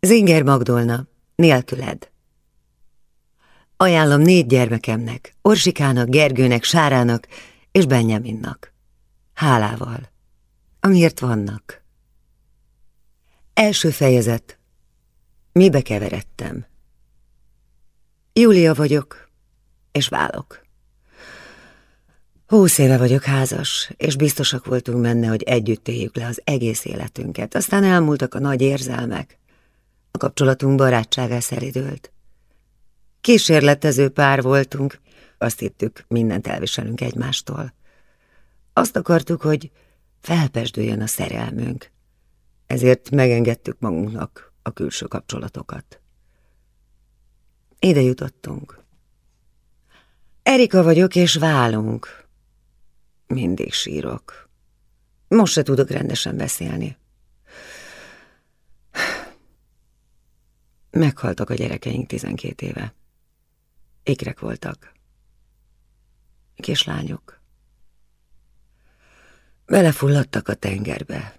Zinger Magdolna, nélküled. Ajánlom négy gyermekemnek, Orsikának, Gergőnek, Sárának és Benjaminnak. Hálával. Amiért vannak. Első fejezet. Mibe keveredtem? Júlia vagyok, és válok. Húsz éve vagyok házas, és biztosak voltunk benne, hogy együtt éljük le az egész életünket. Aztán elmúltak a nagy érzelmek. A kapcsolatunk barátságá szelidült. Kísérletező pár voltunk, azt hittük, mindent elviselünk egymástól. Azt akartuk, hogy felpesdüljön a szerelmünk, ezért megengedtük magunknak a külső kapcsolatokat. Ide jutottunk. Erika vagyok, és válunk. Mindig sírok. Most se tudok rendesen beszélni. Meghaltak a gyerekeink tizenkét éve. Ékrek voltak. Kislányok. Belefulladtak a tengerbe.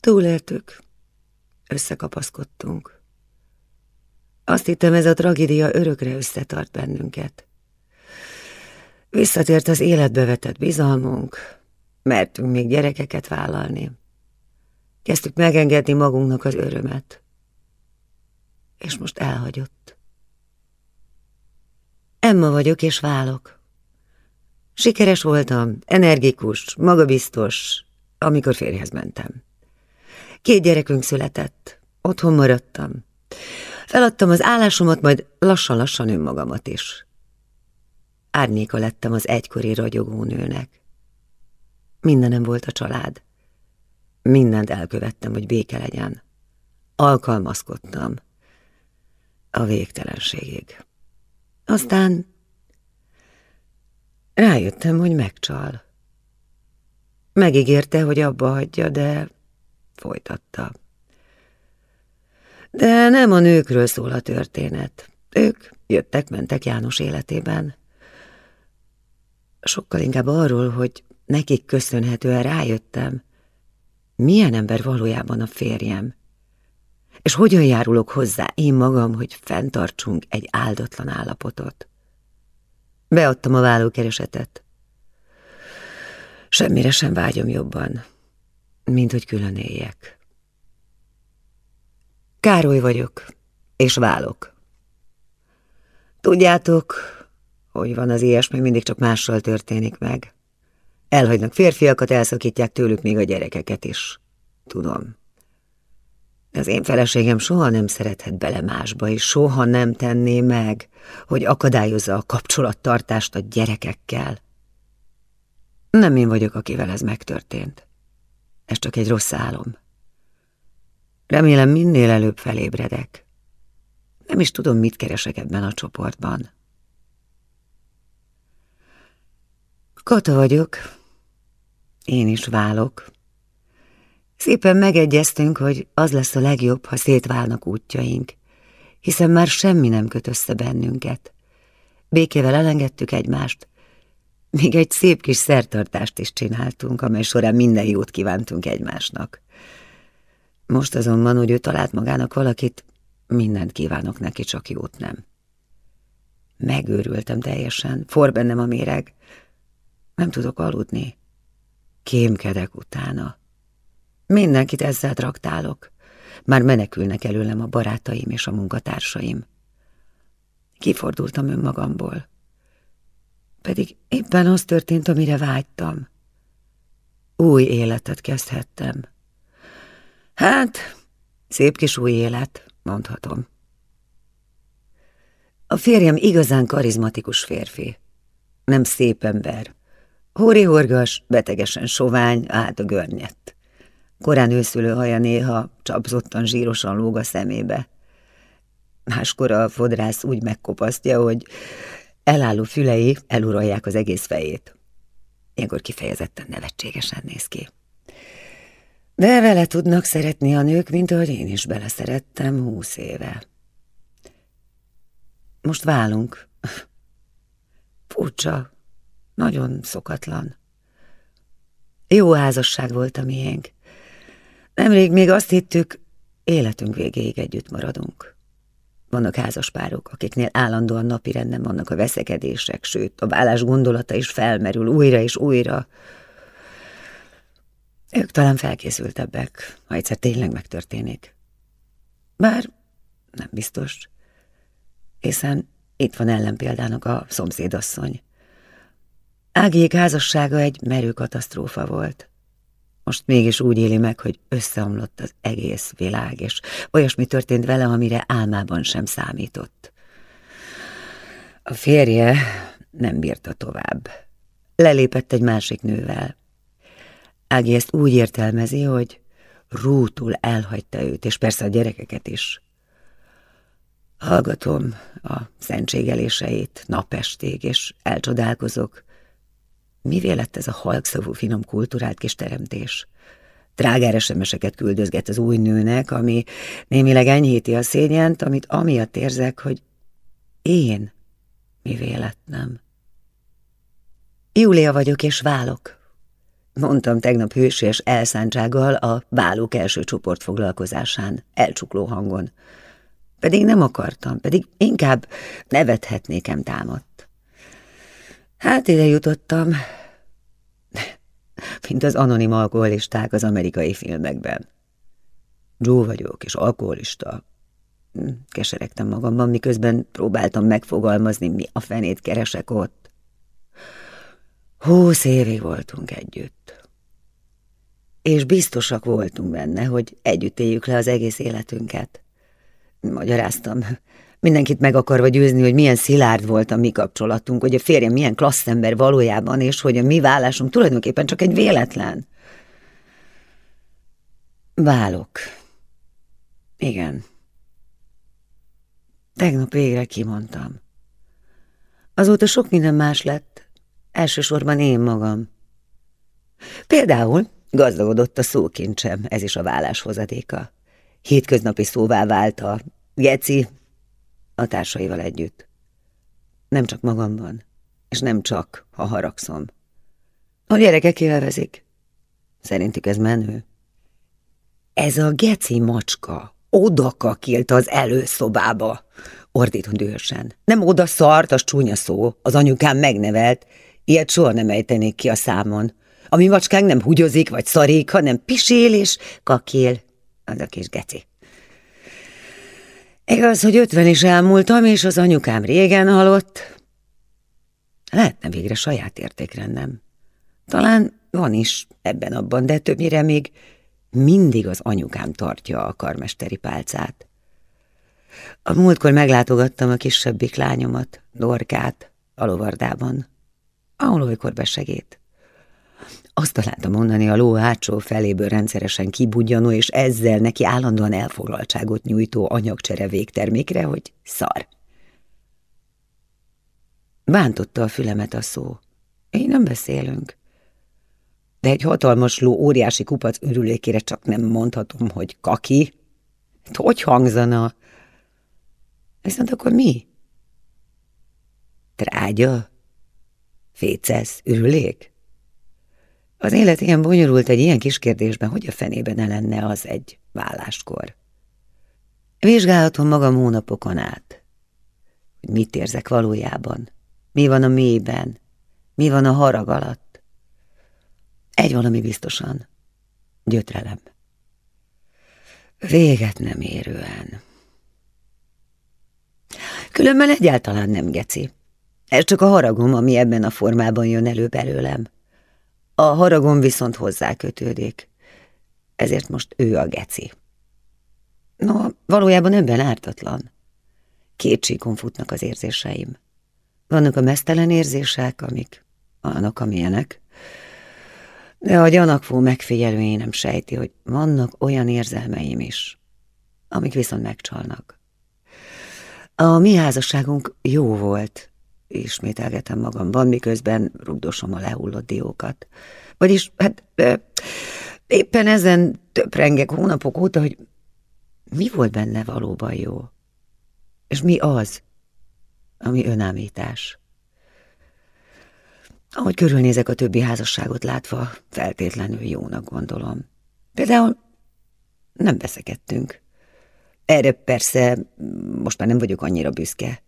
Túléltük. Összekapaszkodtunk. Azt hittem, ez a tragédia örökre összetart bennünket. Visszatért az életbe vetett bizalmunk, mertünk még gyerekeket vállalni. Kezdtük megengedni magunknak az örömet. És most elhagyott. Emma vagyok és válok. Sikeres voltam, energikus, magabiztos, amikor férjhez mentem. Két gyerekünk született, otthon maradtam. Feladtam az állásomat, majd lassan-lassan önmagamat is. Árnyéka lettem az egykori ragyogó nőnek. Mindenem volt a család. Mindent elkövettem, hogy béke legyen. Alkalmazkodtam. A végtelenségig. Aztán rájöttem, hogy megcsal. Megígérte, hogy abba hagyja, de folytatta. De nem a nőkről szól a történet. Ők jöttek-mentek János életében. Sokkal inkább arról, hogy nekik köszönhetően rájöttem, milyen ember valójában a férjem, és hogyan járulok hozzá én magam, hogy fenntartsunk egy áldatlan állapotot. Beadtam a vállókeresetet. Semmire sem vágyom jobban, mint hogy külön éljek. Károly vagyok, és válok. Tudjátok, hogy van az ilyesmi, mindig csak mással történik meg. Elhagynak férfiakat, elszakítják tőlük még a gyerekeket is. Tudom. Az én feleségem soha nem szerethet bele másba, és soha nem tenné meg, hogy akadályozza a kapcsolattartást a gyerekekkel. Nem én vagyok, akivel ez megtörtént. Ez csak egy rossz álom. Remélem minél előbb felébredek. Nem is tudom, mit keresek ebben a csoportban. Kata vagyok. Én is válok. Szépen megegyeztünk, hogy az lesz a legjobb, ha szétválnak útjaink, hiszen már semmi nem köt össze bennünket. Békével elengedtük egymást, még egy szép kis szertartást is csináltunk, amely során minden jót kívántunk egymásnak. Most azonban, hogy ő talált magának valakit, mindent kívánok neki, csak jót nem. Megőrültem teljesen, for bennem a méreg. Nem tudok aludni. Kémkedek utána. Mindenkit ezzel traktálok. Már menekülnek előlem a barátaim és a munkatársaim. Kifordultam önmagamból. Pedig éppen az történt, amire vágytam. Új életet kezdhettem. Hát, szép kis új élet, mondhatom. A férjem igazán karizmatikus férfi. Nem szép ember. Hóri-horgas, betegesen sovány, át a görnyett. Korán őszülő haja néha csapzottan zsírosan lóg a szemébe. Máskor a fodrász úgy megkopasztja, hogy elálló fülei eluralják az egész fejét. Ilyenkor kifejezetten nevetségesen néz ki. De vele tudnak szeretni a nők, mint ahogy én is beleszerettem húsz éve. Most válunk. Furcsa, nagyon szokatlan. Jó házasság volt a miénk. Nemrég még azt hittük, életünk végéig együtt maradunk. Vannak házaspárok, akiknél állandóan napirenden vannak a veszekedések, sőt, a vállás gondolata is felmerül újra és újra. Ők talán felkészültebbek, ha egyszer tényleg megtörténik. Bár nem biztos, hiszen itt van ellenpéldának a szomszédasszony. Ágiék házassága egy merő katasztrófa volt. Most mégis úgy éli meg, hogy összeomlott az egész világ, és olyasmi történt vele, amire álmában sem számított. A férje nem bírta tovább. Lelépett egy másik nővel. Ági ezt úgy értelmezi, hogy rútul elhagyta őt, és persze a gyerekeket is. Hallgatom a szentségeléseit napestig, és elcsodálkozok, Mivé lett ez a halkszavú, finom kultúrált kis teremtés? Drágár esemeseket küldözget az új nőnek, ami némileg enyhíti a szégyent, amit amiatt érzek, hogy én mivé lettem. Júlia vagyok és válok. Mondtam tegnap hősies elszántsággal a válók első csoport foglalkozásán, elcsukló hangon. Pedig nem akartam, pedig inkább nevethetnékem támadt. Hát ide jutottam, mint az anonim alkoholisták az amerikai filmekben. Joe vagyok, és alkoholista. Hm, keseregtem magamban, miközben próbáltam megfogalmazni, mi a fenét keresek ott. Húsz évig voltunk együtt. És biztosak voltunk benne, hogy együtt éljük le az egész életünket. Magyaráztam, Mindenkit meg akarva győzni, hogy milyen szilárd volt a mi kapcsolatunk, hogy a férjem milyen klassz ember valójában, és hogy a mi vállásunk tulajdonképpen csak egy véletlen. Válok. Igen. Tegnap végre kimondtam. Azóta sok minden más lett, elsősorban én magam. Például gazdagodott a szókincsem, ez is a vállás hozadéka. Hétköznapi szóvá vált a geci, a társaival együtt. Nem csak magamban, és nem csak, ha haragszom. A gyerekek élvezik. Szerintük ez menő. Ez a geci macska oda kakilt az előszobába, ordítom dühösen. Nem oda szart, az csúnya szó, az anyukám megnevelt, ilyet soha nem ejtenék ki a számon. A mi macskánk nem hugyozik vagy szarik, hanem pisél és kakil, az a kis geci. Igaz, hogy ötven is elmúltam, és az anyukám régen halott. Lehetne végre saját értékrendem. Talán van is ebben-abban, de többnyire még mindig az anyukám tartja a karmesteri pálcát. A múltkor meglátogattam a kisebbik lányomat, Dorkát, a lovardában, ahol olykor besegít. Azt találtam mondani a ló hátsó feléből rendszeresen kibudjanó, és ezzel neki állandóan elfoglaltságot nyújtó anyagcsere végtermékre, hogy szar. Bántotta a fülemet a szó. Én nem beszélünk. De egy hatalmas ló óriási kupac ürülékére csak nem mondhatom, hogy kaki. Hogy hangzana? Viszont akkor mi? Trágya? Fécesz? Ürülék? Az élet ilyen bonyolult egy ilyen kis kérdésben, hogy a fenében ne lenne az egy válláskor. Vizsgálhatom magam hónapokon át, hogy mit érzek valójában, mi van a mélyben, mi van a harag alatt. Egy valami biztosan, gyötrelem. Véget nem érően. Különben egyáltalán nem geci. Ez csak a haragom, ami ebben a formában jön elő belőlem. A haragom viszont hozzá kötődik. Ezért most ő a geci. No, valójában ebben ártatlan. Két síkon futnak az érzéseim. Vannak a mesztelen érzések, amik annak, amilyenek, de a gyanakvó megfigyelői nem sejti, hogy vannak olyan érzelmeim is, amik viszont megcsalnak. A mi házasságunk jó volt, ismételgetem magamban, miközben rugdosom a lehullott diókat. Vagyis, hát éppen ezen töprengek hónapok óta, hogy mi volt benne valóban jó, és mi az, ami önámítás. Ahogy körülnézek a többi házasságot látva, feltétlenül jónak gondolom. Például nem veszekedtünk. Erre persze most már nem vagyok annyira büszke.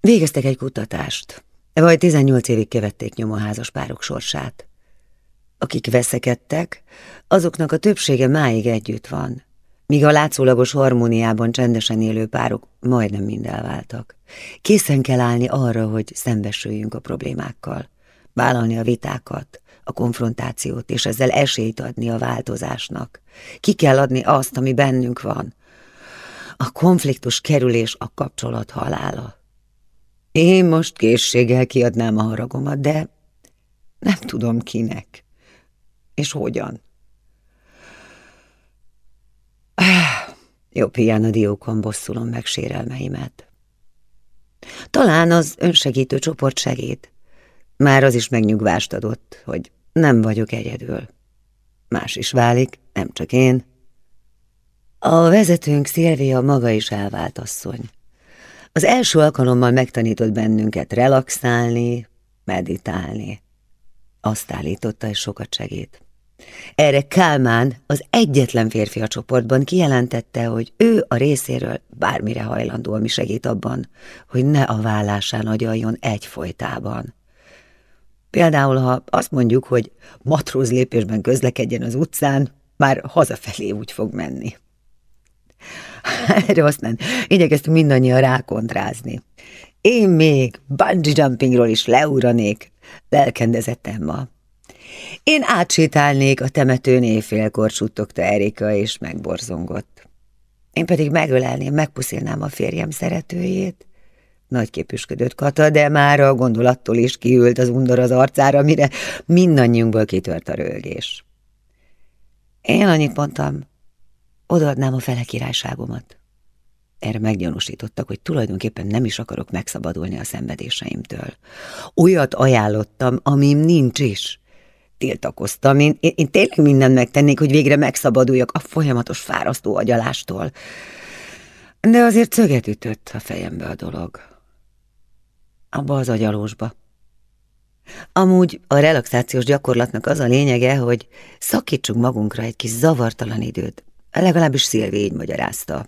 Végeztek egy kutatást. Vagy 18 évig követték nyom a házas párok sorsát. Akik veszekedtek, azoknak a többsége máig együtt van, míg a látszólagos harmóniában csendesen élő párok majdnem mind elváltak. Készen kell állni arra, hogy szembesüljünk a problémákkal, vállalni a vitákat, a konfrontációt, és ezzel esélyt adni a változásnak. Ki kell adni azt, ami bennünk van. A konfliktus kerülés a kapcsolat halála. Én most készséggel kiadnám a haragomat, de nem tudom kinek. És hogyan. Jobb hiány a diókon bosszulom meg sérelmeimet. Talán az önsegítő csoport segít. Már az is megnyugvást adott, hogy nem vagyok egyedül. Más is válik, nem csak én. A vezetőnk Szilvia maga is elvált asszony. Az első alkalommal megtanított bennünket relaxálni, meditálni. Azt állította, és sokat segít. Erre Kálmán, az egyetlen férfi a csoportban kijelentette, hogy ő a részéről bármire hajlandó, ami segít abban, hogy ne a vállásán agyaljon egyfolytában. Például, ha azt mondjuk, hogy matróz lépésben közlekedjen az utcán, már hazafelé úgy fog menni. Erre aztán igyekeztünk mindannyian rákontrázni. Én még bungee jumpingról is leuranék, lelkendezett Emma. Én átsétálnék a temetőn éjfélkor, suttogta Erika, és megborzongott. Én pedig megölelném, megpuszilnám a férjem szeretőjét. Nagy képüsködött Kata, de már a gondolattól is kiült az undor az arcára, mire mindannyiunkból kitört a rölgés. Én annyit mondtam, odaadnám a fele királyságomat. Erre meggyanúsítottak, hogy tulajdonképpen nem is akarok megszabadulni a szenvedéseimtől. Olyat ajánlottam, amim nincs is. Tiltakoztam, én, én, én tényleg mindent megtennék, hogy végre megszabaduljak a folyamatos fárasztó agyalástól. De azért szöget ütött a fejembe a dolog. Abba az agyalósba. Amúgy a relaxációs gyakorlatnak az a lényege, hogy szakítsunk magunkra egy kis zavartalan időt, Legalábbis Szilvi így magyarázta.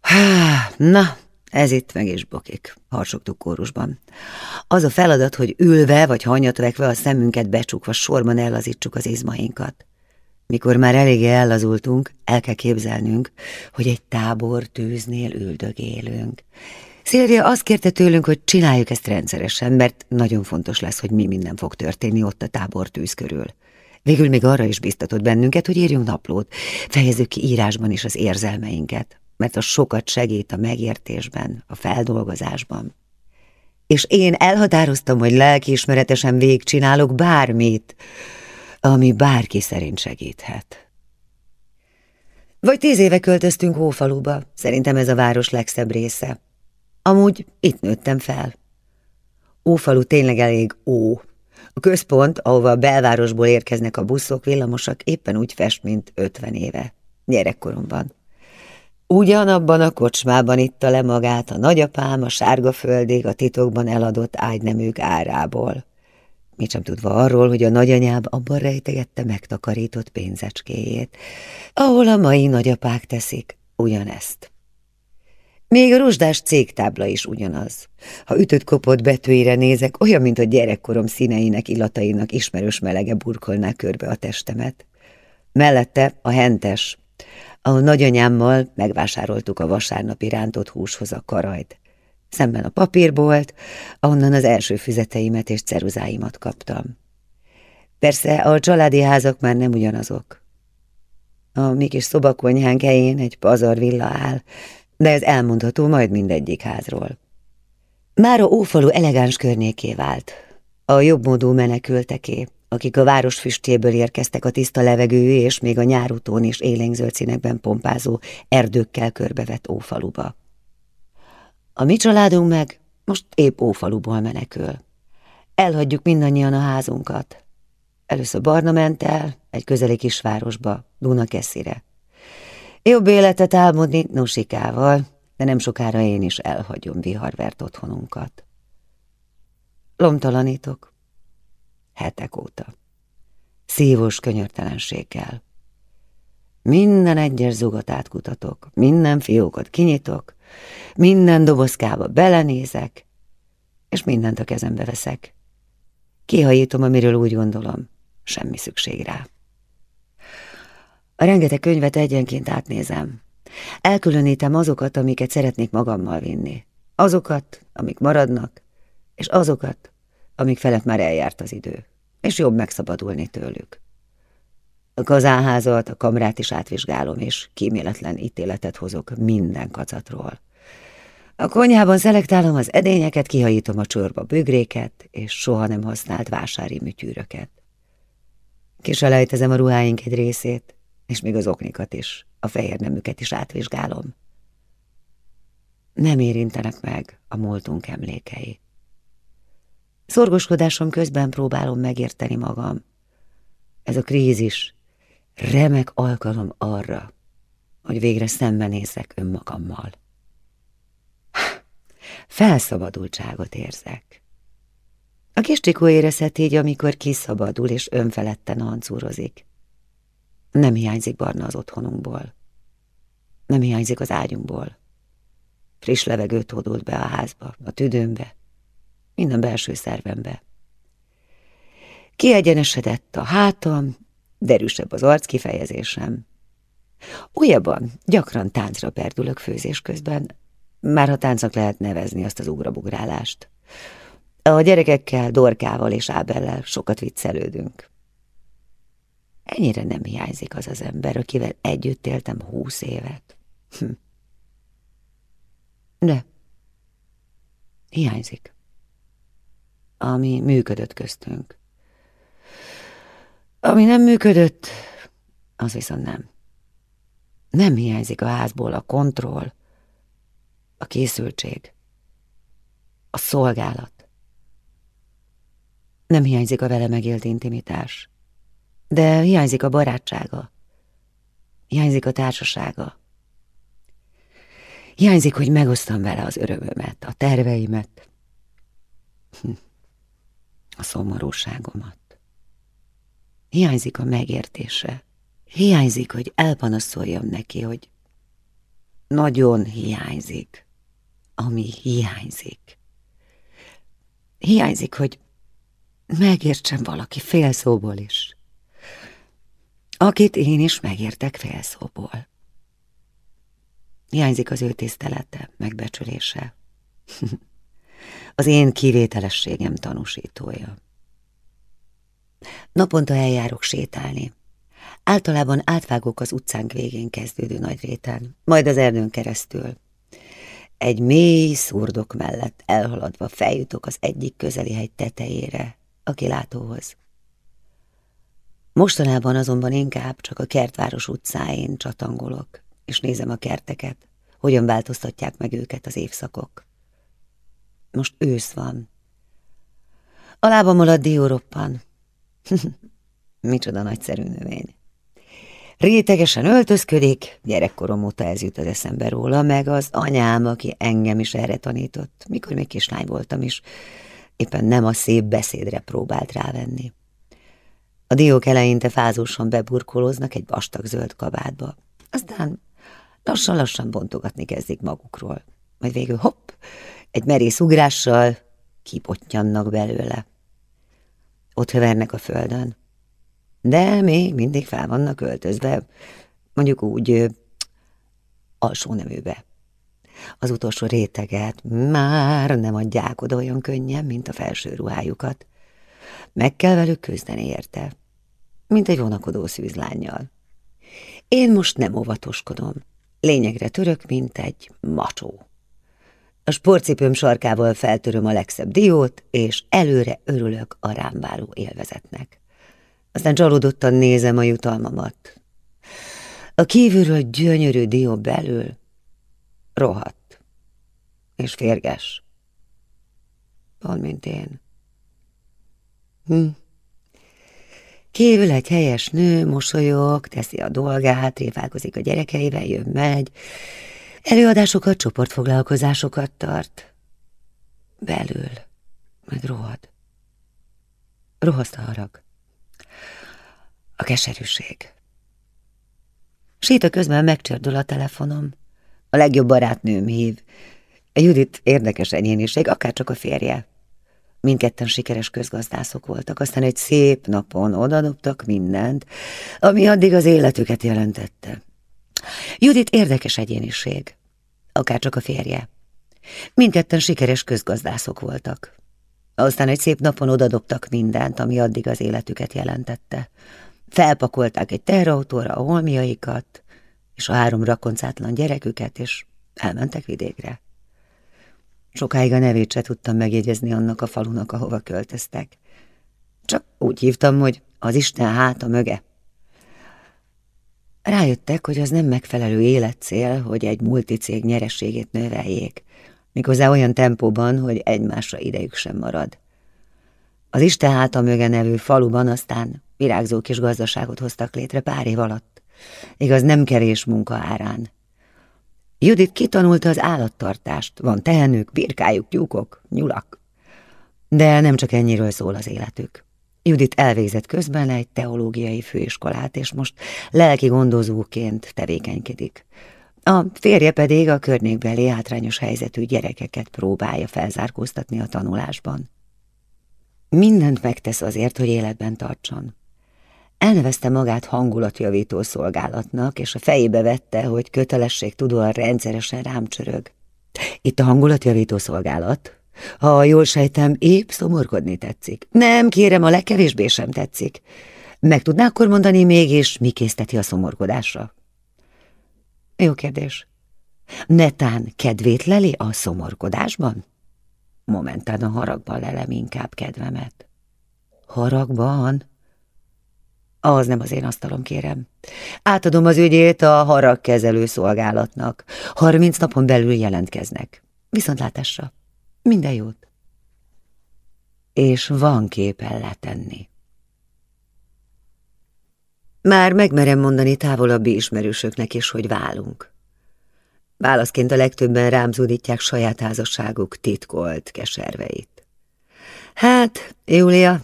Há, na, ez itt meg is bokik, harsogtuk kórusban. Az a feladat, hogy ülve vagy hanyatvekve a szemünket becsukva sorban ellazítsuk az izmainkat. Mikor már eléggé ellazultunk, el kell képzelnünk, hogy egy tábor tűznél üldögélünk. Szilvia azt kérte tőlünk, hogy csináljuk ezt rendszeresen, mert nagyon fontos lesz, hogy mi minden fog történni ott a tábor tűz körül. Végül még arra is biztatott bennünket, hogy írjunk naplót, fejezzük ki írásban is az érzelmeinket, mert az sokat segít a megértésben, a feldolgozásban. És én elhatároztam, hogy lelkiismeretesen végigcsinálok bármit, ami bárki szerint segíthet. Vagy tíz éve költöztünk Hófaluba, szerintem ez a város legszebb része. Amúgy itt nőttem fel. Ófalu tényleg elég ó, a központ, ahova a belvárosból érkeznek a buszok, villamosak, éppen úgy fest, mint ötven éve, gyerekkoromban. Ugyanabban a kocsmában itta le magát a nagyapám a sárga földig a titokban eladott ágyneműk árából. Mi sem tudva arról, hogy a nagyanyám abban rejtegette megtakarított pénzecskéjét, ahol a mai nagyapák teszik ugyanezt. Még a rozsdás cégtábla is ugyanaz. Ha ütött kopott betűire nézek, olyan, mint a gyerekkorom színeinek, illatainak ismerős melege burkolná körbe a testemet. Mellette a hentes, ahol nagyanyámmal megvásároltuk a vasárnapi rántott húshoz a karajt. Szemben a papírbolt, ahonnan az első füzeteimet és ceruzáimat kaptam. Persze a családi házak már nem ugyanazok. A mi kis szobakonyhánk helyén egy pazarvilla áll, de ez elmondható majd mindegyik házról. Már a ófalu elegáns környéké vált. A jobbmódú menekülteké, akik a város füstjéből érkeztek a tiszta levegő és még a nyárutón is élénkzöld színekben pompázó erdőkkel körbevett ófaluba. A mi családunk meg most épp ófaluból menekül. Elhagyjuk mindannyian a házunkat. Először Barna ment el, egy közeli kisvárosba, Dunakeszire. Jobb életet álmodni Nusikával, de nem sokára én is elhagyom viharvert otthonunkat. Lomtalanítok. Hetek óta. Szívós könyörtelenséggel. Minden egyes zugot átkutatok, minden fiókot kinyitok, minden dobozkába belenézek, és mindent a kezembe veszek. Kihajítom, amiről úgy gondolom, semmi szükség rá. A rengeteg könyvet egyenként átnézem. Elkülönítem azokat, amiket szeretnék magammal vinni. Azokat, amik maradnak, és azokat, amik felett már eljárt az idő, és jobb megszabadulni tőlük. A kazánházat, a kamrát is átvizsgálom, és kíméletlen ítéletet hozok minden kacatról. A konyhában szelektálom az edényeket, kihajítom a csorba bögréket, és soha nem használt vásári műtyűröket. Kiselejtezem a ruháink egy részét, és még az oknikat is, a fehér nemüket is átvizsgálom. Nem érintenek meg a múltunk emlékei. Szorgoskodásom közben próbálom megérteni magam. Ez a krízis remek alkalom arra, hogy végre szembenézzek önmagammal. Felszabadultságot érzek. A kis Csikó érezhet így, amikor kiszabadul és önfeledten ancúrozik. Nem hiányzik barna az otthonunkból. Nem hiányzik az ágyunkból. Friss levegőt hódult be a házba, a tüdőmbe, minden belső szervembe. Kiegyenesedett a hátam, derűsebb az arc kifejezésem. Újabban gyakran táncra perdülök főzés közben, már ha táncnak lehet nevezni azt az ugrabugrálást. A gyerekekkel, Dorkával és Ábellel sokat viccelődünk. Ennyire nem hiányzik az az ember, akivel együtt éltem húsz évet. Hm. De hiányzik. Ami működött köztünk. Ami nem működött, az viszont nem. Nem hiányzik a házból a kontroll, a készültség, a szolgálat. Nem hiányzik a vele megélt intimitás, de hiányzik a barátsága, hiányzik a társasága. Hiányzik, hogy megosztam vele az örömömet, a terveimet, a szomorúságomat. Hiányzik a megértése. Hiányzik, hogy elpanaszoljam neki, hogy nagyon hiányzik, ami hiányzik. Hiányzik, hogy megértsem valaki félszóból is. Akit én is megértek félszóból. Hiányzik az ő tisztelete, megbecsülése. az én kivételességem tanúsítója. Naponta eljárok sétálni. Általában átvágok az utcánk végén kezdődő nagy réten, majd az erdőn keresztül. Egy mély szurdok mellett elhaladva feljutok az egyik közeli hegy tetejére, a kilátóhoz. Mostanában azonban inkább csak a kertváros utcáin csatangolok, és nézem a kerteket, hogyan változtatják meg őket az évszakok. Most ősz van. A lábam alatt dióroppan, Micsoda nagyszerű növény. Rétegesen öltözködik, gyerekkorom óta ez jut az eszembe róla, meg az anyám, aki engem is erre tanított, mikor még kislány voltam is, éppen nem a szép beszédre próbált rávenni. A diók eleinte fázósan beburkolóznak egy vastag zöld kabátba, aztán lassan-lassan bontogatni kezdik magukról, majd végül hopp, egy merész ugrással kipottyannak belőle ott hövernek a földön. De még mindig fel vannak öltözve, mondjuk úgy alsó neműbe. Az utolsó réteget már nem adják oda olyan könnyen, mint a felső ruhájukat. Meg kell velük küzdeni érte, mint egy vonakodó szűzlányjal. Én most nem óvatoskodom, lényegre török, mint egy macsó. A sportcipőm sarkával feltöröm a legszebb diót, és előre örülök a rám váró élvezetnek. Aztán csalódottan nézem a jutalmamat. A kívülről gyönyörű dió belül rohadt és férges. Pont, mint én. Hm. Kívül egy helyes nő mosolyog, teszi a dolgát, tréfálkozik a gyerekeivel, jön, megy, Előadásokat, csoportfoglalkozásokat tart. Belül, meg rohad. Rohaszt a harag. A keserűség. Séta közben megcsördül a telefonom. A legjobb barátnőm hív. Judit érdekes egyéniség, akárcsak a férje. Mindketten sikeres közgazdászok voltak, aztán egy szép napon odadobtak mindent, ami addig az életüket jelentette. Judit érdekes egyéniség, akárcsak a férje. Mindketten sikeres közgazdászok voltak. Aztán egy szép napon odadobtak mindent, ami addig az életüket jelentette. Felpakolták egy terautóra a holmiaikat, és a három rakoncátlan gyereküket, és elmentek vidékre. Sokáig a nevét se tudtam megjegyezni annak a falunak, ahova költöztek. Csak úgy hívtam, hogy az Isten háta möge. Rájöttek, hogy az nem megfelelő életcél, hogy egy multicég nyerességét növeljék, méghozzá olyan tempóban, hogy egymásra idejük sem marad. Az Isten háta möge nevű faluban aztán virágzó kis gazdaságot hoztak létre pár év alatt. Igaz, nem kevés munka árán. Judit kitanulta az állattartást, van tehenők, birkájuk, tyúkok, nyulak. De nem csak ennyiről szól az életük. Judit elvégzett közben egy teológiai főiskolát, és most lelki gondozóként tevékenykedik. A férje pedig a környékbeli hátrányos helyzetű gyerekeket próbálja felzárkóztatni a tanulásban. Mindent megtesz azért, hogy életben tartson. Elnevezte magát hangulatjavító szolgálatnak, és a fejébe vette, hogy kötelesség tudóan rendszeresen rám csörög. Itt a hangulatjavító szolgálat. Ha jól sejtem, épp szomorkodni tetszik. Nem, kérem, a legkevésbé sem tetszik. Meg tudná akkor mondani mégis, mi készteti a szomorkodásra? Jó kérdés. Netán kedvét leli a szomorkodásban? Momentán a haragban lelem inkább kedvemet. Haragban? Az nem az én asztalom, kérem. Átadom az ügyét a haragkezelő szolgálatnak. Harminc napon belül jelentkeznek. Viszontlátásra. Minden jót. És van képen letenni. Már megmerem mondani távolabbi ismerősöknek is, hogy válunk. Válaszként a legtöbben rám zúdítják saját házasságuk titkolt keserveit. Hát, Júlia,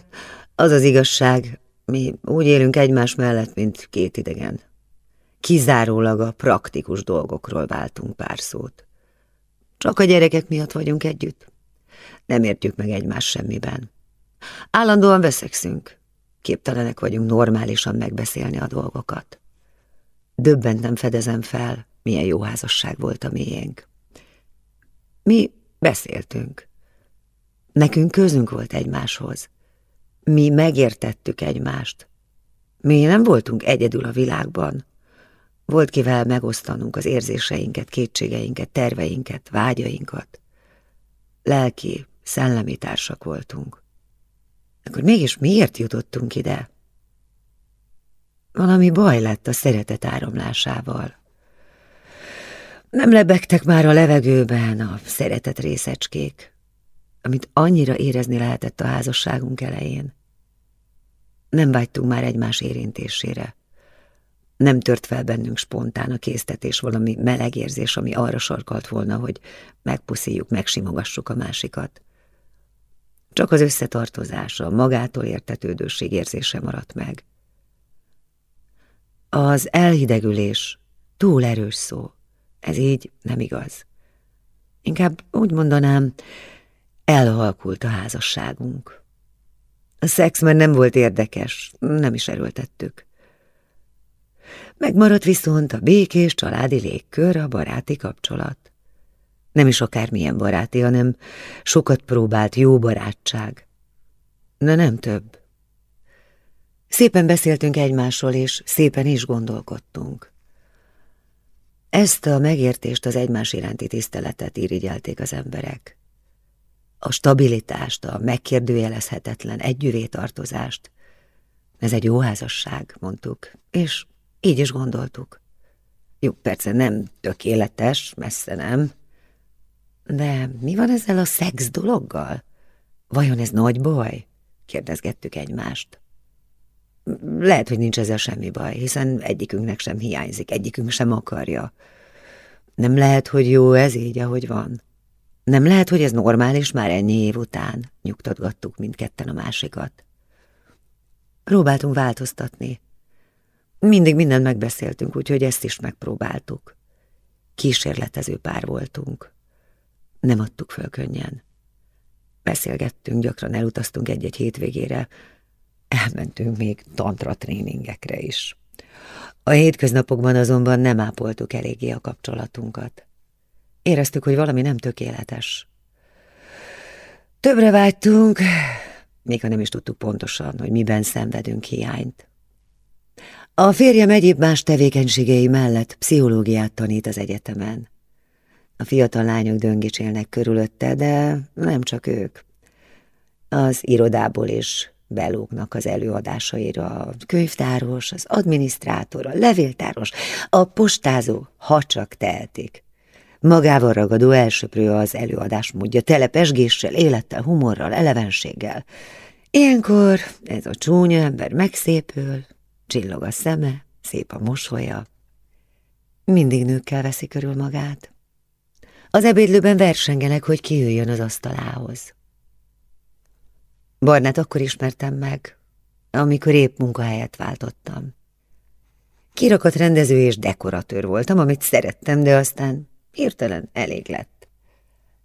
az az igazság, mi úgy élünk egymás mellett, mint két idegen. Kizárólag a praktikus dolgokról váltunk pár szót. Csak a gyerekek miatt vagyunk együtt. Nem értjük meg egymás semmiben. Állandóan veszekszünk. Képtelenek vagyunk normálisan megbeszélni a dolgokat. Döbbentem fedezem fel, milyen jó házasság volt a miénk. Mi beszéltünk. Nekünk közünk volt egymáshoz. Mi megértettük egymást. Mi nem voltunk egyedül a világban. Volt kivel megosztanunk az érzéseinket, kétségeinket, terveinket, vágyainkat. Lelki, szellemi társak voltunk. Akkor mégis miért jutottunk ide? Valami baj lett a szeretet áramlásával. Nem lebegtek már a levegőben a szeretet részecskék amit annyira érezni lehetett a házasságunk elején. Nem vágytunk már egymás érintésére. Nem tört fel bennünk spontán a késztetés, valami meleg érzés, ami arra sarkalt volna, hogy megpuszíjuk, megsimogassuk a másikat. Csak az összetartozása, magától értetődőség érzése maradt meg. Az elhidegülés túl erős szó. Ez így nem igaz. Inkább úgy mondanám, Elhalkult a házasságunk. A szex már nem volt érdekes, nem is erőltettük. Megmaradt viszont a békés családi légkör, a baráti kapcsolat. Nem is akármilyen baráti, hanem sokat próbált jó barátság. De nem több. Szépen beszéltünk egymásról, és szépen is gondolkodtunk. Ezt a megértést, az egymás iránti tiszteletet irigyelték az emberek a stabilitást, a megkérdőjelezhetetlen együvé tartozást. Ez egy jó házasság, mondtuk, és így is gondoltuk. Jó, persze nem tökéletes, messze nem. De mi van ezzel a szex dologgal? Vajon ez nagy baj? kérdezgettük egymást. Lehet, hogy nincs ezzel semmi baj, hiszen egyikünknek sem hiányzik, egyikünk sem akarja. Nem lehet, hogy jó ez így, ahogy van. Nem lehet, hogy ez normális már ennyi év után, nyugtatgattuk mindketten a másikat. Próbáltunk változtatni. Mindig mindent megbeszéltünk, úgyhogy ezt is megpróbáltuk. Kísérletező pár voltunk. Nem adtuk föl könnyen. Beszélgettünk, gyakran elutaztunk egy-egy hétvégére, elmentünk még tantra tréningekre is. A hétköznapokban azonban nem ápoltuk eléggé a kapcsolatunkat. Éreztük, hogy valami nem tökéletes. Többre vágytunk, még ha nem is tudtuk pontosan, hogy miben szenvedünk hiányt. A férjem egyéb más tevékenységei mellett pszichológiát tanít az egyetemen. A fiatal lányok döngicsélnek körülötte, de nem csak ők. Az irodából is belógnak az előadásaira a könyvtáros, az adminisztrátor, a levéltáros, a postázó, ha csak tehetik. Magával ragadó elsöprő az előadás módja, telepesgéssel, élettel, humorral, elevenséggel. Ilyenkor ez a csúnya ember megszépül, csillog a szeme, szép a mosolya. Mindig nőkkel veszi körül magát. Az ebédlőben versengenek, hogy kiüljön az asztalához. Barnát akkor ismertem meg, amikor épp munkahelyet váltottam. Kirakat rendező és dekoratőr voltam, amit szerettem, de aztán hirtelen elég lett.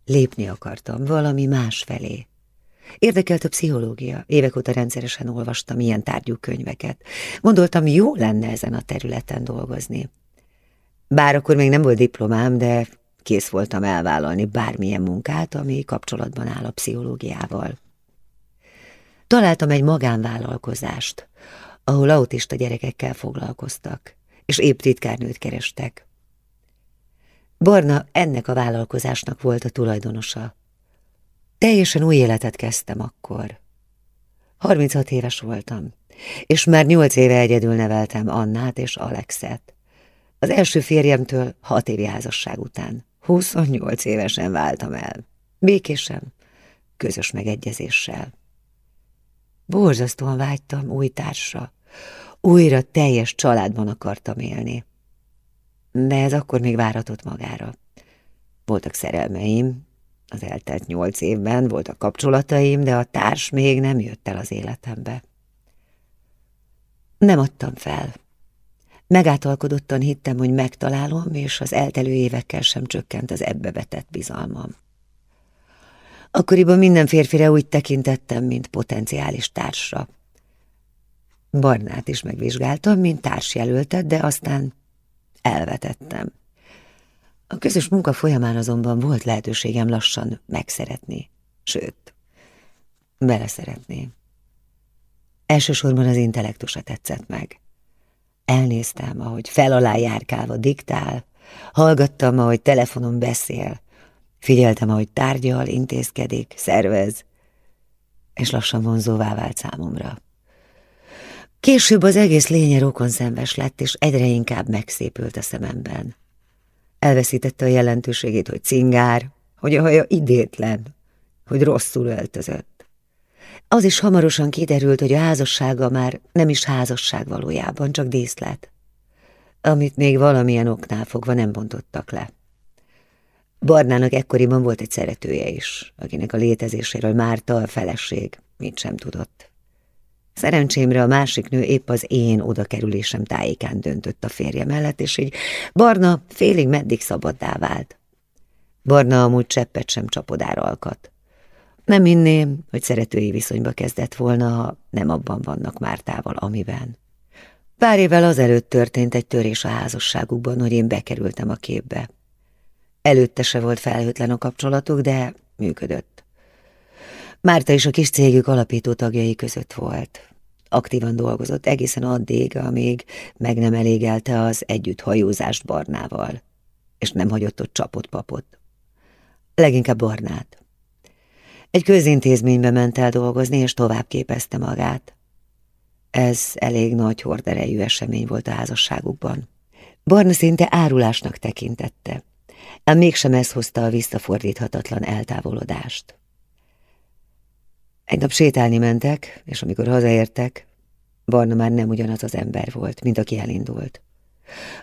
Lépni akartam valami más felé. Érdekelt a pszichológia, évek óta rendszeresen olvastam ilyen tárgyú könyveket. Gondoltam, jó lenne ezen a területen dolgozni. Bár akkor még nem volt diplomám, de kész voltam elvállalni bármilyen munkát, ami kapcsolatban áll a pszichológiával. Találtam egy magánvállalkozást, ahol autista gyerekekkel foglalkoztak, és épp titkárnőt kerestek. Barna ennek a vállalkozásnak volt a tulajdonosa. Teljesen új életet kezdtem akkor. 36 éves voltam, és már nyolc éve egyedül neveltem Annát és Alexet. Az első férjemtől hat évi házasság után. 28 évesen váltam el. Békésen, közös megegyezéssel. Borzasztóan vágytam új társra. Újra teljes családban akartam élni. De ez akkor még váratott magára. Voltak szerelmeim, az eltelt nyolc évben voltak kapcsolataim, de a társ még nem jött el az életembe. Nem adtam fel. Megátalkodottan hittem, hogy megtalálom, és az eltelő évekkel sem csökkent az ebbe vetett bizalmam. Akkoriban minden férfire úgy tekintettem, mint potenciális társra. Barnát is megvizsgáltam, mint társjelöltet, de aztán elvetettem. A közös munka folyamán azonban volt lehetőségem lassan megszeretni, sőt, beleszeretni. Elsősorban az intellektusa tetszett meg. Elnéztem, ahogy fel alá járkálva diktál, hallgattam, ahogy telefonon beszél, figyeltem, ahogy tárgyal, intézkedik, szervez, és lassan vonzóvá vált számomra. Később az egész lénye rokonszenves lett, és egyre inkább megszépült a szememben. Elveszítette a jelentőségét, hogy cingár, hogy a haja idétlen, hogy rosszul öltözött. Az is hamarosan kiderült, hogy a házassága már nem is házasság valójában, csak díszlet, amit még valamilyen oknál fogva nem bontottak le. Barnának ekkoriban volt egy szeretője is, akinek a létezéséről Márta a feleség mit sem tudott. Szerencsémre a másik nő épp az én odakerülésem tájékán döntött a férje mellett, és így Barna félig meddig szabaddá vált. Barna amúgy cseppet sem csapodára alkat. Nem inném, hogy szeretői viszonyba kezdett volna, ha nem abban vannak Mártával, amiben. Pár évvel azelőtt történt egy törés a házasságukban, hogy én bekerültem a képbe. Előtte se volt felhőtlen a kapcsolatuk, de működött. Márta is a kis cégük alapító tagjai között volt. Aktívan dolgozott egészen addig, amíg meg nem elégelte az együtt hajózást Barnával, és nem hagyott ott csapott papot. Leginkább Barnát. Egy közintézménybe ment el dolgozni, és tovább képezte magát. Ez elég nagy horderejű esemény volt a házasságukban. Barna szinte árulásnak tekintette, ám mégsem ez hozta a visszafordíthatatlan eltávolodást. Egy nap sétálni mentek, és amikor hazaértek, Barna már nem ugyanaz az ember volt, mint aki elindult.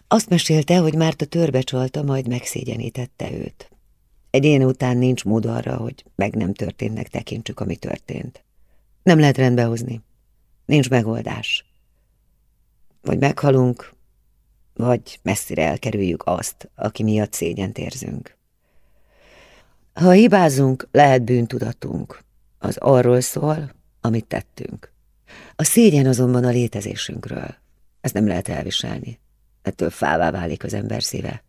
Azt mesélte, hogy Márta törbe csalta, majd megszégyenítette őt. Egy én után nincs mód arra, hogy meg nem történnek tekintsük, ami történt. Nem lehet rendbehozni. Nincs megoldás. Vagy meghalunk, vagy messzire elkerüljük azt, aki miatt szégyent érzünk. Ha hibázunk, lehet bűntudatunk. Az arról szól, amit tettünk. A szégyen azonban a létezésünkről. Ezt nem lehet elviselni. Ettől fává válik az ember szíve.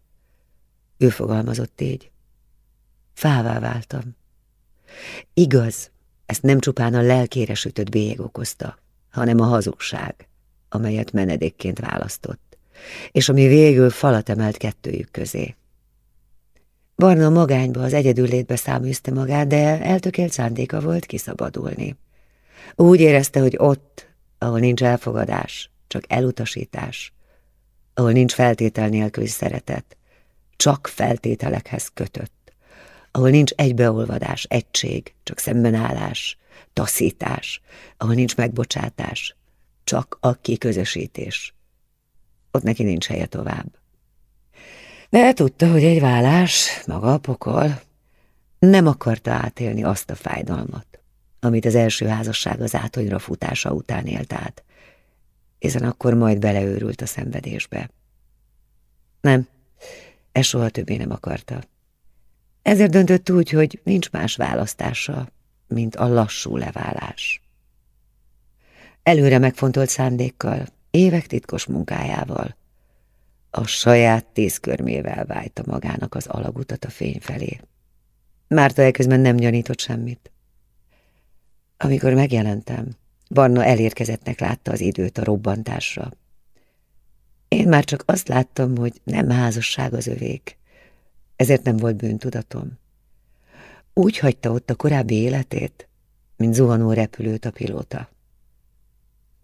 Ő fogalmazott így. Fává váltam. Igaz, ezt nem csupán a lelkére sütött bélyeg okozta, hanem a hazugság, amelyet menedékként választott, és ami végül falat emelt kettőjük közé. Barna magányba az egyedül létbe száműzte magát, de eltökélt szándéka volt kiszabadulni. Úgy érezte, hogy ott, ahol nincs elfogadás, csak elutasítás, ahol nincs feltétel nélküli szeretet, csak feltételekhez kötött, ahol nincs egybeolvadás, egység, csak szembenállás, taszítás, ahol nincs megbocsátás, csak a kiközösítés. Ott neki nincs helye tovább. De tudta, hogy egy vállás, maga a pokol, nem akarta átélni azt a fájdalmat, amit az első házasság az átonyra futása után élt át, hiszen akkor majd beleőrült a szenvedésbe. Nem, ezt soha többé nem akarta. Ezért döntött úgy, hogy nincs más választása, mint a lassú leválás. Előre megfontolt szándékkal, évek titkos munkájával, a saját tízkörmével vájta magának az alagutat a fény felé. Márta elközben nem gyanított semmit. Amikor megjelentem, Barna elérkezettnek látta az időt a robbantásra. Én már csak azt láttam, hogy nem házasság az övék, ezért nem volt bűntudatom. Úgy hagyta ott a korábbi életét, mint zuhanó repülőt a pilóta.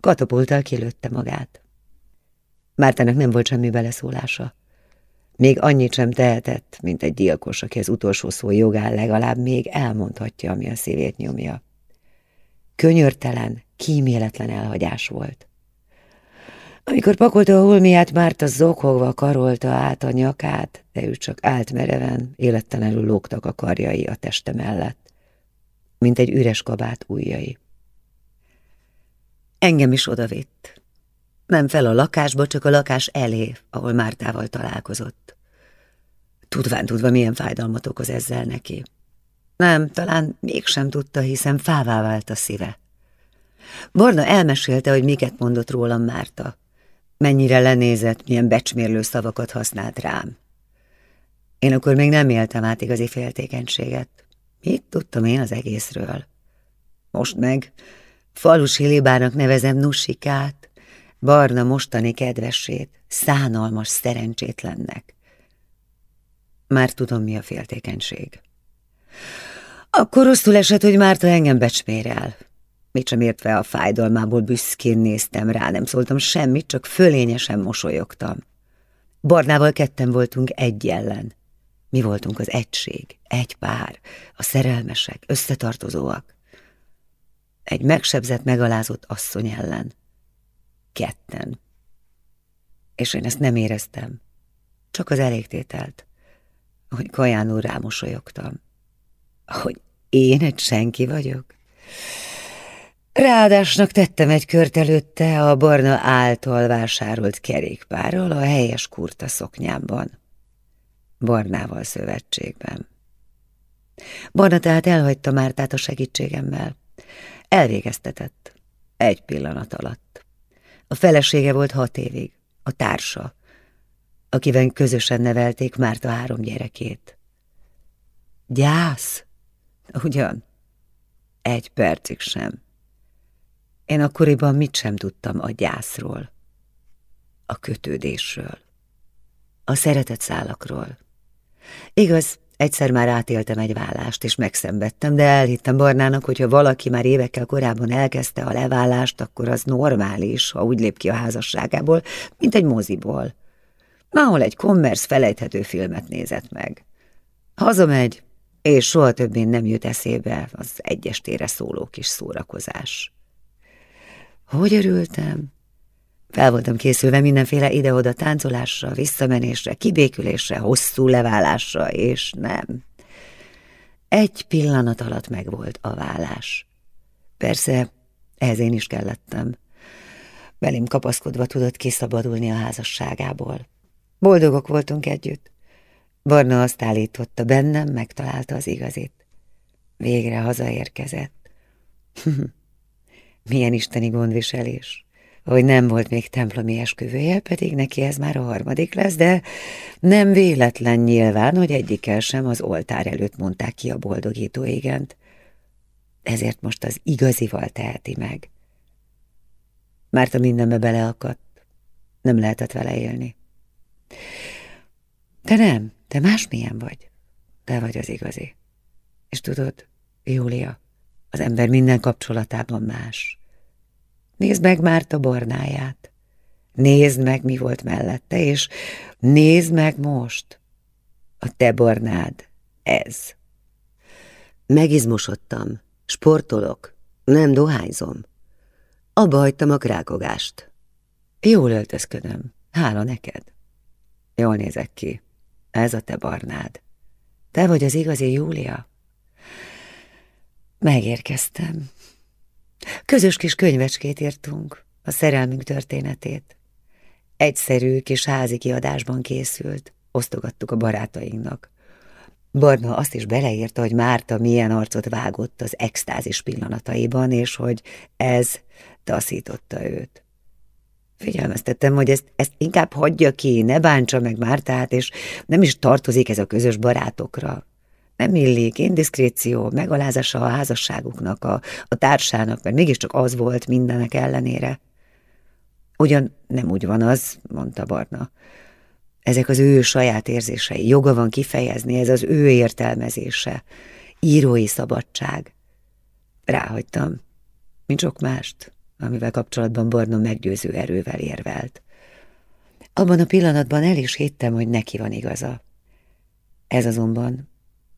Katapulttal kilőtte magát. Mártának nem volt semmi beleszólása. Még annyit sem tehetett, mint egy gyilkos, aki az utolsó szó jogán legalább még elmondhatja, ami a szívét nyomja. Könyörtelen, kíméletlen elhagyás volt. Amikor pakolta a holmiát, Márta zokhogva karolta át a nyakát, de ő csak állt mereven, élettelenül lógtak a karjai a teste mellett, mint egy üres kabát ujjai. Engem is odavitt. Nem fel a lakásba, csak a lakás elé, ahol Mártával találkozott. Tudván tudva, milyen fájdalmat okoz ezzel neki. Nem, talán mégsem tudta, hiszen fává vált a szíve. Barna elmesélte, hogy miket mondott rólam Márta. Mennyire lenézett, milyen becsmérlő szavakat használt rám. Én akkor még nem éltem át igazi féltékenységet. Mit tudtam én az egészről? Most meg falusi libának nevezem Nusikát, Barna mostani kedvesét, szánalmas szerencsétlennek. Már tudom, mi a féltékenység. Akkor rosszul esett, hogy Márta engem becsmérel. Mit sem értve a fájdalmából büszkén néztem rá, nem szóltam semmit, csak fölényesen mosolyogtam. Barnával ketten voltunk egy ellen. Mi voltunk az egység, egy pár, a szerelmesek, összetartozóak. Egy megsebzett, megalázott asszony ellen. Ketten. És én ezt nem éreztem. Csak az elégtételt, hogy kajánul rámosolyogtam. Hogy én egy senki vagyok? Ráadásnak tettem egy kört előtte a barna által vásárolt kerékpárral a helyes kurta szoknyámban. Barnával szövetségben. Barna tehát elhagyta Mártát a segítségemmel. Elvégeztetett. Egy pillanat alatt. A felesége volt hat évig, a társa, akiben közösen nevelték Márta három gyerekét. Gyász? Ugyan? Egy percig sem. Én akkoriban mit sem tudtam a gyászról, a kötődésről, a szeretett szálakról. Igaz, egyszer már átéltem egy vállást, és megszenvedtem, de elhittem Barnának, hogy ha valaki már évekkel korábban elkezdte a levállást, akkor az normális, ha úgy lép ki a házasságából, mint egy moziból. Ahol egy kommersz felejthető filmet nézett meg. Hazamegy, és soha többé nem jut eszébe az egyestére szóló kis szórakozás. Hogy örültem! Fel voltam készülve mindenféle ide-oda táncolásra, visszamenésre, kibékülésre, hosszú leválásra, és nem. Egy pillanat alatt megvolt a vállás. Persze, ehhez én is kellettem. Velem kapaszkodva tudott kiszabadulni a házasságából. Boldogok voltunk együtt. Barna azt állította, bennem megtalálta az igazit. Végre hazaérkezett. Milyen isteni gondviselés, hogy nem volt még templomi esküvője, pedig neki ez már a harmadik lesz, de nem véletlen nyilván, hogy egyikkel sem az oltár előtt mondták ki a boldogító igent. Ezért most az igazival teheti meg. Márta mindenbe beleakadt, nem lehetett vele élni. Te nem, te másmilyen vagy. Te vagy az igazi. És tudod, Júlia, az ember minden kapcsolatában más. Nézd meg Márta bornáját. Nézd meg, mi volt mellette, és nézd meg most. A te bornád, ez. Megizmosodtam, sportolok, nem dohányzom. Abba hagytam a krákogást. Jól öltözködöm, hála neked. Jól nézek ki. Ez a te barnád. Te vagy az igazi Júlia? Megérkeztem. Közös kis könyvecskét írtunk, a szerelmünk történetét. Egyszerű kis házi kiadásban készült, osztogattuk a barátainknak. Barna azt is beleírta, hogy Márta milyen arcot vágott az extázis pillanataiban, és hogy ez taszította őt. Figyelmeztettem, hogy ezt, ezt inkább hagyja ki, ne bántsa meg Mártát, és nem is tartozik ez a közös barátokra. Nem illik, indiszkréció, megalázása a házasságuknak, a, a társának, mert mégiscsak az volt mindenek ellenére. Ugyan nem úgy van az, mondta Barna. Ezek az ő saját érzései, joga van kifejezni, ez az ő értelmezése, írói szabadság. Ráhagytam, mint sok mást amivel kapcsolatban Barna meggyőző erővel érvelt. Abban a pillanatban el is hittem, hogy neki van igaza. Ez azonban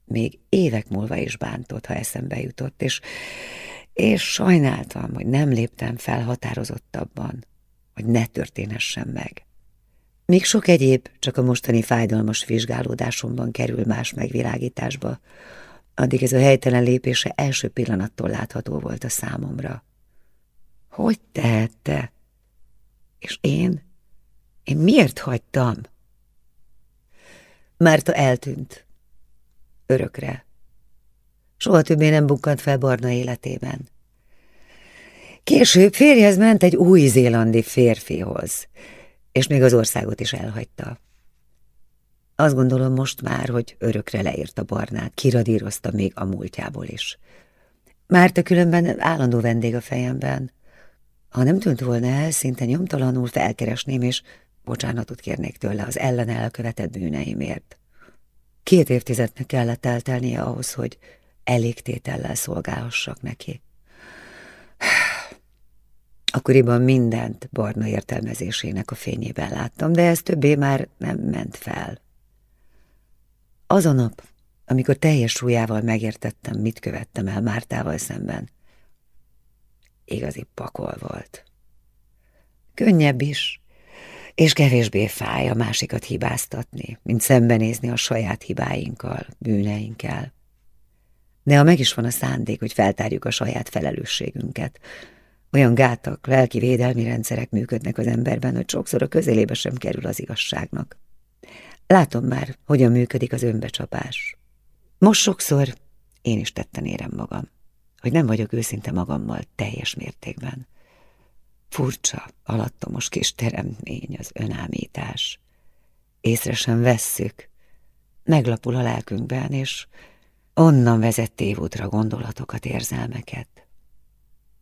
még évek múlva is bántott, ha eszembe jutott, és, és sajnáltam, hogy nem léptem fel határozottabban, hogy ne történessen meg. Még sok egyéb, csak a mostani fájdalmas vizsgálódásomban kerül más megvilágításba, addig ez a helytelen lépése első pillanattól látható volt a számomra. Hogy tehette? És én? Én miért hagytam? Márta eltűnt. Örökre. Soha többé nem bukkant fel Barna életében. Később férjhez ment egy új-zélandi férfihoz, és még az országot is elhagyta. Azt gondolom most már, hogy örökre leírta Barnát, kiradírozta még a múltjából is. Márta különben állandó vendég a fejemben. Ha nem tűnt volna el, szinte nyomtalanul felkeresném, és bocsánatot kérnék tőle az ellen elkövetett bűneimért. Két évtizednek kellett eltelnie ahhoz, hogy elégtétellel szolgálhassak neki. Akkoriban mindent Barna értelmezésének a fényében láttam, de ez többé már nem ment fel. Az a nap, amikor teljes súlyával megértettem, mit követtem el Mártával szemben, igazi pakol volt. Könnyebb is, és kevésbé fáj a másikat hibáztatni, mint szembenézni a saját hibáinkkal, bűneinkkel. De ha meg is van a szándék, hogy feltárjuk a saját felelősségünket, olyan gátak, lelki védelmi rendszerek működnek az emberben, hogy sokszor a közelébe sem kerül az igazságnak. Látom már, hogyan működik az önbecsapás. Most sokszor én is tetten érem magam hogy nem vagyok őszinte magammal teljes mértékben. Furcsa, alattomos kis teremtmény az önámítás. Észre sem vesszük, meglapul a lelkünkben, és onnan vezet tévútra gondolatokat, érzelmeket,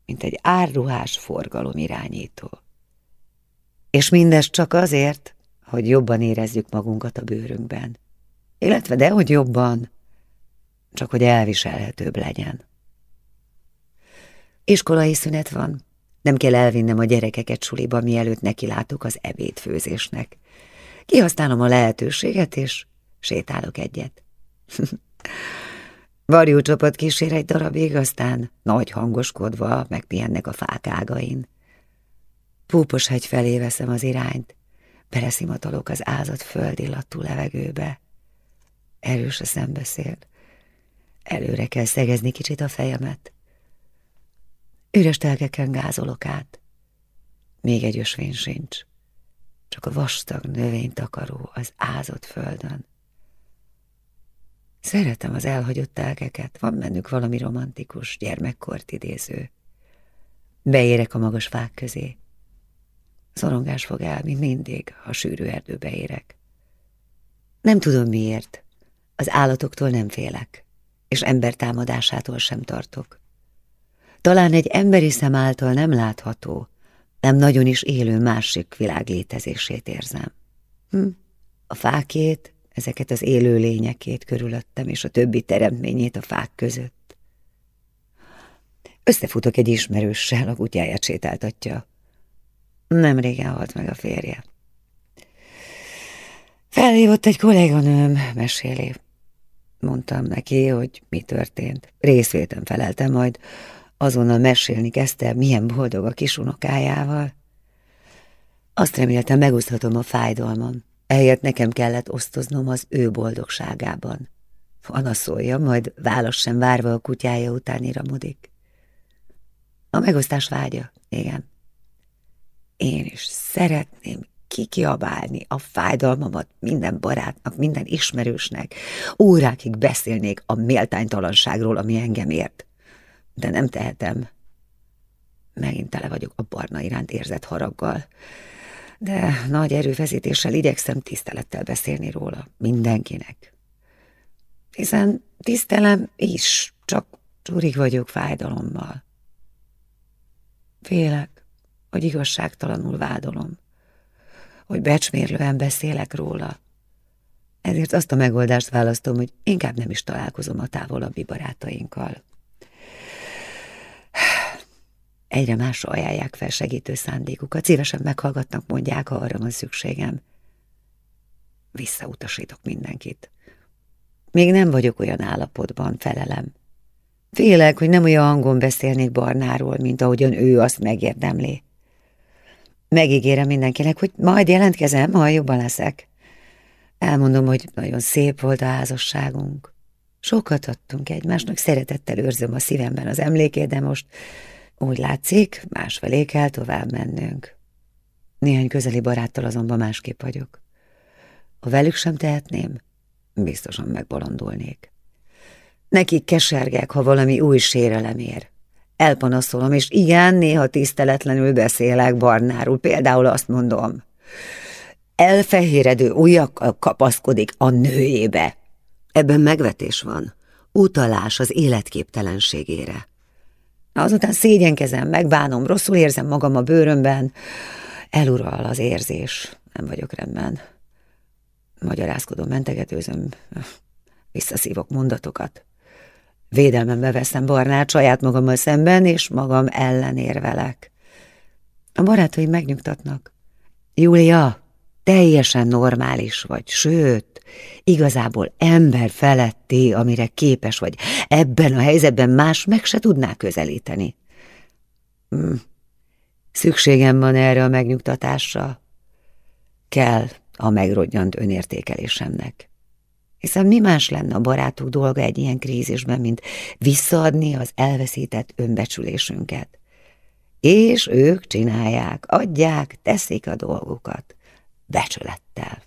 mint egy árruhás forgalom irányító. És mindez csak azért, hogy jobban érezzük magunkat a bőrünkben. Illetve dehogy jobban, csak hogy elviselhetőbb legyen. Iskolai szünet van. Nem kell elvinnem a gyerekeket suliba, mielőtt neki látok az ebédfőzésnek. Kihasználom a lehetőséget, és sétálok egyet. Varjú csapat kísér egy darabig, aztán nagy hangoskodva megpihennek a fák ágain. Púpos hegy felé veszem az irányt, beleszimatolok az ázat földillatú levegőbe. Erős a szembeszél. Előre kell szegezni kicsit a fejemet. Üres telkeken gázolok át. Még egy ösvény sincs, csak a vastag növénytakaró az ázott földön. Szeretem az elhagyott telkeket, van bennük valami romantikus, gyermekkort idéző. Beérek a magas fák közé. Szorongás fog el, mint mindig, ha sűrű erdőbe érek. Nem tudom miért, az állatoktól nem félek, és ember támadásától sem tartok. Talán egy emberi szem által nem látható, nem nagyon is élő másik világ létezését érzem. Hm. A fákét, ezeket az élő lényekét körülöttem, és a többi teremtményét a fák között. Összefutok egy ismerőssel, a kutyáját sétáltatja. Nem régen halt meg a férje. Felhívott egy kolléganőm, meséli. Mondtam neki, hogy mi történt. Részvétem feleltem, majd azonnal mesélni kezdte, milyen boldog a kisunokájával. Azt reméltem, megoszthatom a fájdalmam. Ehelyett nekem kellett osztoznom az ő boldogságában. Anna szólja, majd válasz sem várva a kutyája után iramodik. A megosztás vágya, igen. Én is szeretném kikiabálni a fájdalmamat minden barátnak, minden ismerősnek. Órákig beszélnék a méltánytalanságról, ami engem ért. De nem tehetem. Megint tele vagyok a barna iránt érzett haraggal. De nagy erőfeszítéssel igyekszem tisztelettel beszélni róla mindenkinek. Hiszen tisztelem is, csak csúrig vagyok fájdalommal. Félek, hogy igazságtalanul vádolom hogy becsmérlően beszélek róla. Ezért azt a megoldást választom, hogy inkább nem is találkozom a távolabbi barátainkkal. Egyre másra ajánlják fel segítő szándékukat, szívesen meghallgatnak, mondják, ha arra van szükségem. Visszautasítok mindenkit. Még nem vagyok olyan állapotban, felelem. Félek, hogy nem olyan hangon beszélnék Barnáról, mint ahogyan ő azt megérdemli. Megígérem mindenkinek, hogy majd jelentkezem, ha jobban leszek. Elmondom, hogy nagyon szép volt a házasságunk. Sokat adtunk egymásnak, szeretettel őrzöm a szívemben az emlékét, de most úgy látszik, másfelé kell tovább mennünk. Néhány közeli baráttal azonban másképp vagyok. Ha velük sem tehetném, biztosan megbolondulnék. Nekik kesergek, ha valami új sérelem ér. Elpanaszolom, és igen, néha tiszteletlenül beszélek Barnáról. Például azt mondom, elfehéredő ujjakkal kapaszkodik a nőjébe. Ebben megvetés van, utalás az életképtelenségére. Azután szégyenkezem, megbánom, rosszul érzem magam a bőrömben, elural az érzés, nem vagyok rendben. Magyarázkodom, mentegetőzöm, visszaszívok mondatokat. Védelmembe veszem Barnát saját magammal szemben, és magam ellen érvelek. A barátaim megnyugtatnak. Júlia, teljesen normális vagy, sőt, igazából ember feletti, amire képes vagy. Ebben a helyzetben más meg se tudná közelíteni. Hm. Szükségem van erre a megnyugtatásra. Kell a megrodjant önértékelésemnek. Hiszen mi más lenne a barátok dolga egy ilyen krízisben, mint visszaadni az elveszített önbecsülésünket. És ők csinálják, adják, teszik a dolgukat. Becsülettel.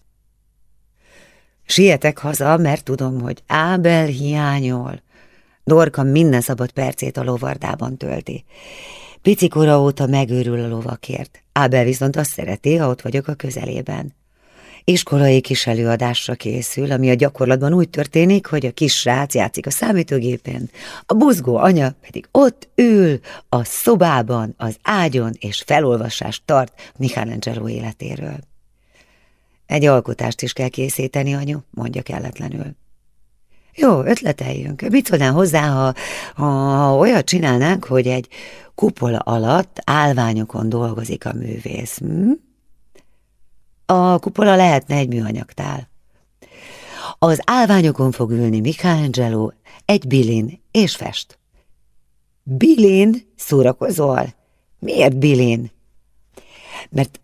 Sietek haza, mert tudom, hogy Ábel hiányol. Dorka minden szabad percét a lovardában tölti. Picikora óta megőrül a lovakért. Ábel viszont azt szereti, ha ott vagyok a közelében. Iskolai kis előadásra készül, ami a gyakorlatban úgy történik, hogy a kis srác játszik a számítógépen, a buzgó anya pedig ott ül a szobában, az ágyon, és felolvasást tart Michelangelo életéről. Egy alkotást is kell készíteni, anyu, mondja kelletlenül. Jó, ötleteljünk. Mit szólnál hozzá, ha, ha olyat csinálnánk, hogy egy kupola alatt állványokon dolgozik a művész? Hm? A kupola lehetne egy műanyagtál. Az állványokon fog ülni Michelangelo, egy bilin és fest. Bilin? Szórakozol? Miért bilin? Mert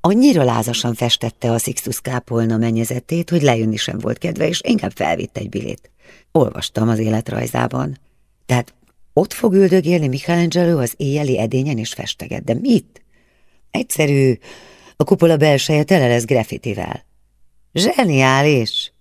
annyira lázasan festette a Sixtus kápolna mennyezetét, hogy lejönni sem volt kedve, és inkább felvitt egy bilét. Olvastam az életrajzában. Tehát ott fog üldögélni Michelangelo az éjjeli edényen és festeget, de mit? Egyszerű, a kupola belseje tele lesz graffitivel. Zseniális!